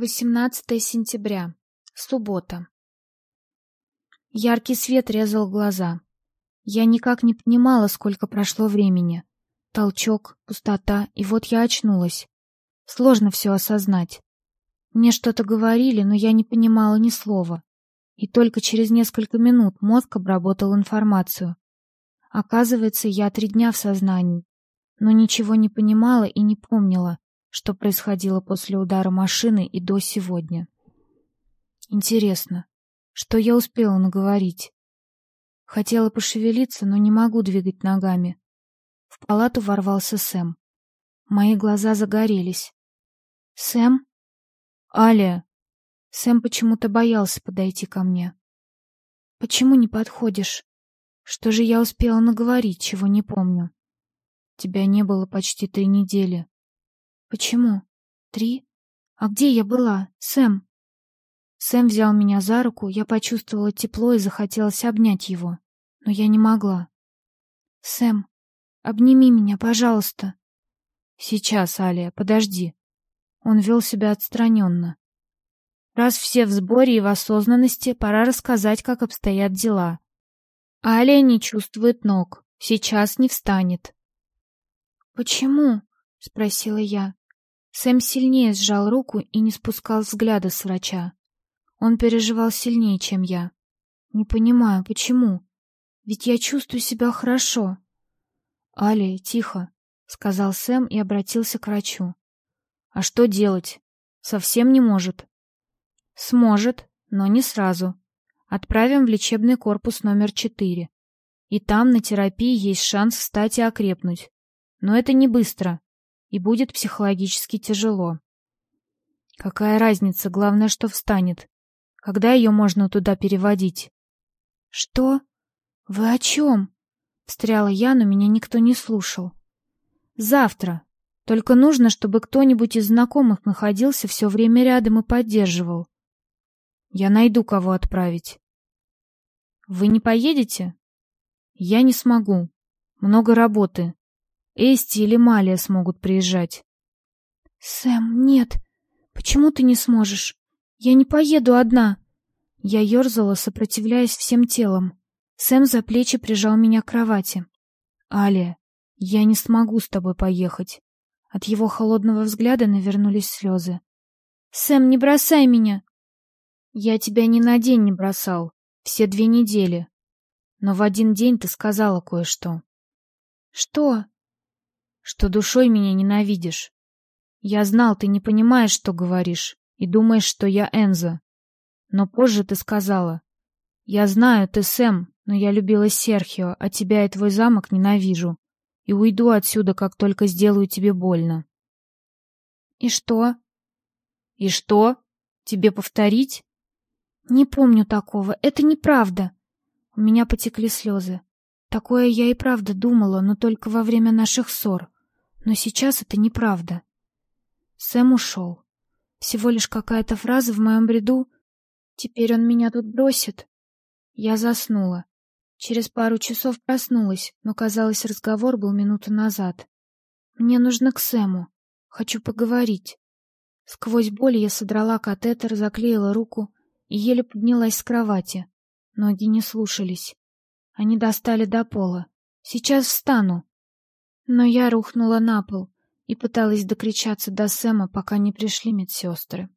18 сентября. Суббота. Яркий свет резал глаза. Я никак не понимала, сколько прошло времени. Толчок, пустота, и вот я очнулась. Сложно все осознать. Мне что-то говорили, но я не понимала ни слова. И только через несколько минут мозг обработал информацию. Оказывается, я три дня в сознании, но ничего не понимала и не помнила, что происходило после удара машины и до сегодня. Интересно, что я успела наговорить? Хотела пошевелиться, но не могу двигать ногами. В палату ворвался Сэм. Мои глаза загорелись. «Сэм?» «Аля!» Сэм почему-то боялся подойти ко мне. «Почему не подходишь? Что же я успела наговорить, чего не помню?» «Тебя не было почти три недели. Почему? Три? А где я была? Сэм? Сэм взял меня за руку, я почувствовала тепло и захотелось обнять его, но я не могла. Сэм, обними меня, пожалуйста. Сейчас, Алия, подожди. Он вел себя отстраненно. Раз все в сборе и в осознанности, пора рассказать, как обстоят дела. Алия не чувствует ног, сейчас не встанет. Почему? спросила я. Сэм сильнее сжал руку и не спускал взгляда с врача. Он переживал сильнее, чем я. Не понимаю, почему? Ведь я чувствую себя хорошо. Али, тихо, сказал Сэм и обратился к врачу. А что делать? Совсем не может. Сможет, но не сразу. Отправим в лечебный корпус номер четыре. И там на терапии есть шанс встать и окрепнуть. Но это не быстро и будет психологически тяжело. Какая разница, главное, что встанет. Когда ее можно туда переводить? Что? Вы о чем? Встряла я, но меня никто не слушал. Завтра. Только нужно, чтобы кто-нибудь из знакомых находился все время рядом и поддерживал. Я найду, кого отправить. Вы не поедете? Я не смогу. Много работы. Эсти или Малия смогут приезжать. Сэм, нет. Почему ты не сможешь? Я не поеду одна. Я ерзала, сопротивляясь всем телом. Сэм за плечи прижал меня к кровати. Алия, я не смогу с тобой поехать. От его холодного взгляда навернулись слезы. Сэм, не бросай меня. Я тебя ни на день не бросал, все две недели. Но в один день ты сказала кое-что. Что? Что душой меня ненавидишь. Я знал, ты не понимаешь, что говоришь, и думаешь, что я Энза. Но позже ты сказала. Я знаю, ты Сэм, но я любила Серхио, а тебя и твой замок ненавижу. И уйду отсюда, как только сделаю тебе больно. И что? И что? Тебе повторить? Не помню такого, это неправда. У меня потекли слезы. Такое я и правда думала, но только во время наших ссор. Но сейчас это неправда. Сэм ушел. Всего лишь какая-то фраза в моем бреду. Теперь он меня тут бросит. Я заснула. Через пару часов проснулась, но, казалось, разговор был минуту назад. Мне нужно к Сэму. Хочу поговорить. Сквозь боль я содрала катетер, заклеила руку и еле поднялась с кровати. Ноги не слушались. Они достали до пола. Сейчас встану. Но я рухнула на пол и пыталась докричаться до Сэма, пока не пришли медсестры.